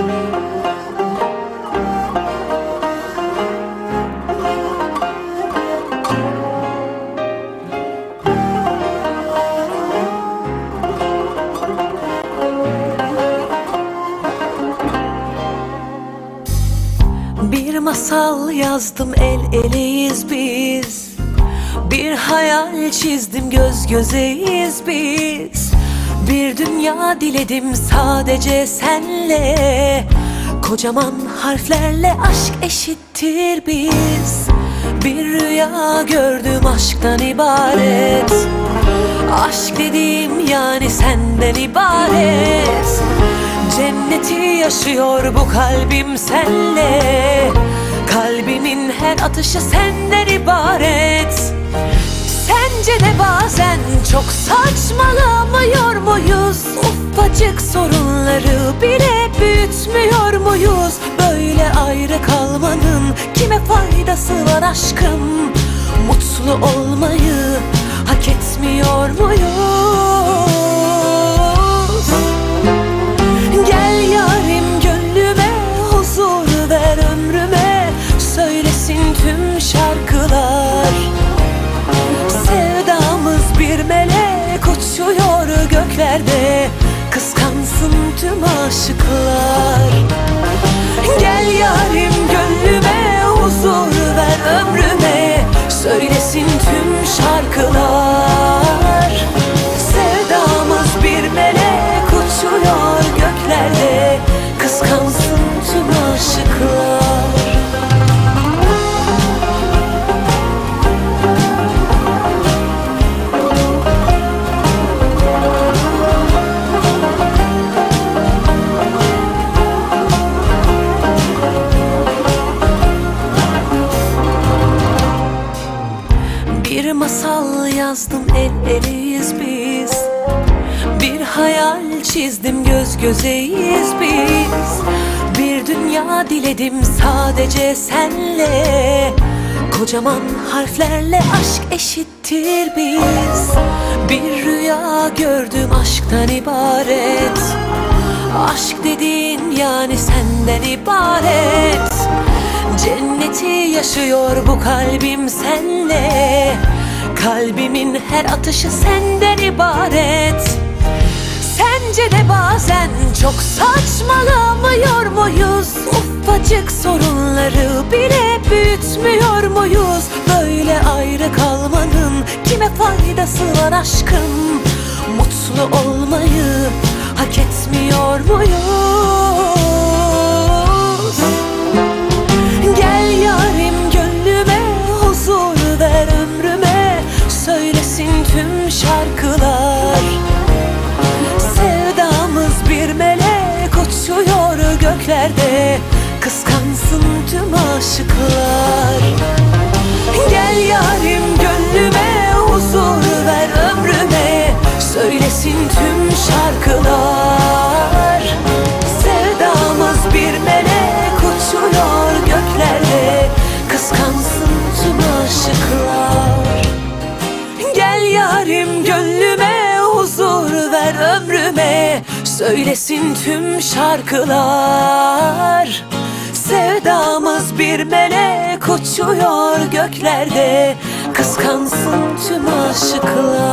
Bir masal yazdım el eleyiz biz. Bir hayal çizdim göz gözeyiz biz Bir dünya diledim sadece senle. Kocaman harflerle aşk eşittir biz. Bir rüya gördüm aşktan ibaret. Aşk dediğim yani senden ibaret. Cenneti yaşıyor bu kalbim senle. Kalbimin her atışı senden ibaret çok saçmalamıyor muyuz? Ufacık sorunları bile büyütmüyor muyuz? Böyle ayrı kalmanın kime faydası var aşkım? Mutlu olmayı hak etmiyor muyuz? Göklerde Kıskansın tüm aşıklar. Gel yarim gönlüme huzur ver ömrüme Söylesin tüm şarkılar Bir masal yazdım el eleyiz biz. Bir hayal çizdim göz gözeyiz biz. Bir dünya diledim sadece senle. Kocaman harflerle aşk eşittir biz. Bir rüya gördüm aşktan ibaret. Aşk dediğin yani senden ibaret. Cenneti yaşıyor bu kalbim senle Kalbimin her atışı senden ibaret Sence de bazen çok saçmalamıyor muyuz? Ufacık sorunları bile büyütmüyor muyuz? Böyle ayrı kalmanın kime faydası var aşkım? Mutlu olmayı hak etmiyor muyuz? Şarkılar. Sevdamız bir melek uçuyor göklerde. Kıskansın tüm aşıklar. Gel yarim Söylesin tüm şarkılar. Sevdamız bir melek uçuyor göklerde. Kıskansın tüm aşıklar